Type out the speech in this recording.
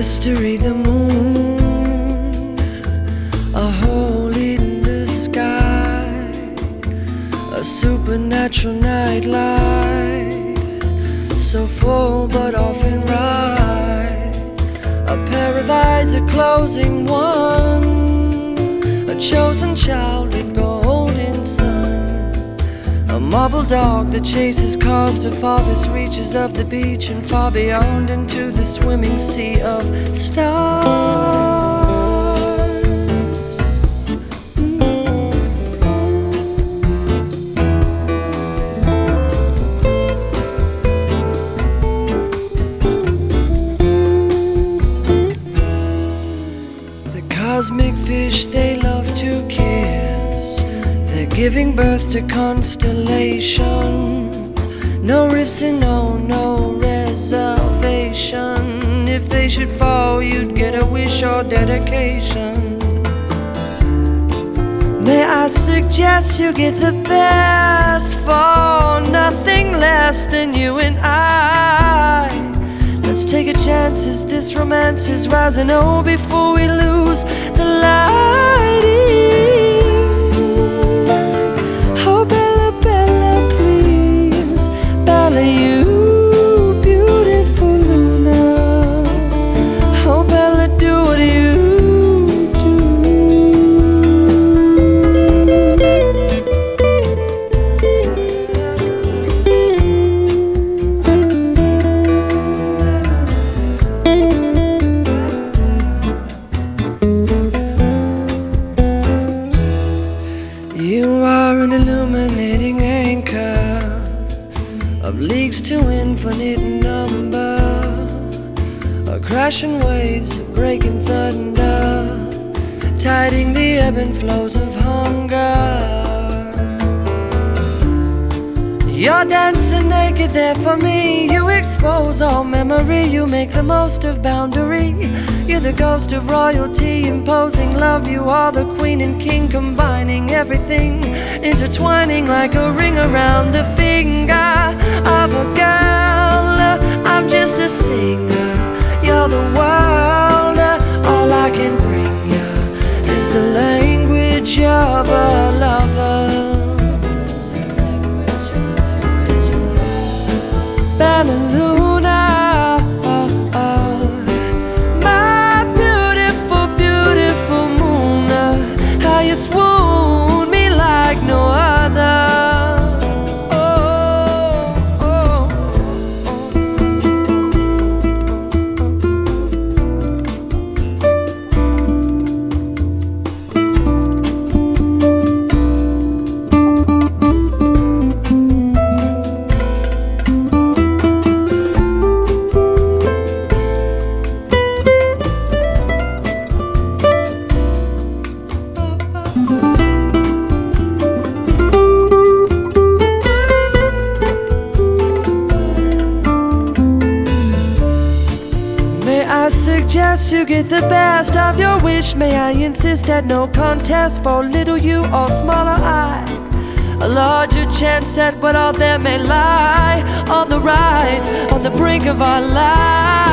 mystery, the moon, a hole in the sky, a supernatural nightlight, so full but often right. A pair of eyes, a closing one, a chosen child marble dog that chases cars to farthest reaches of the beach and far beyond into the swimming sea of giving birth to constellations. No rifts and no, no reservation. If they should fall, you'd get a wish or dedication. May I suggest you get the best for nothing less than you and I? Let's take a chance as this romance is rising. Oh, before we lose leagues to infinite number, a crashing waves, a breaking thunder, tiding the ebb and flows of hunger. You're dancing naked there for me. You expose all memory. You make the most of boundary. You're the ghost of royalty, imposing love. You are the queen and king, combining everything, intertwining like a ring around the of a lover. Suggest you get the best of your wish? May I insist that no contest for little you or smaller I? A larger chance at what all there may lie on the rise, on the brink of our lives.